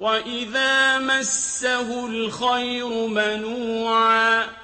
وَإِذَا مَسَّهُ الْخَيْرُ مَنُوعًا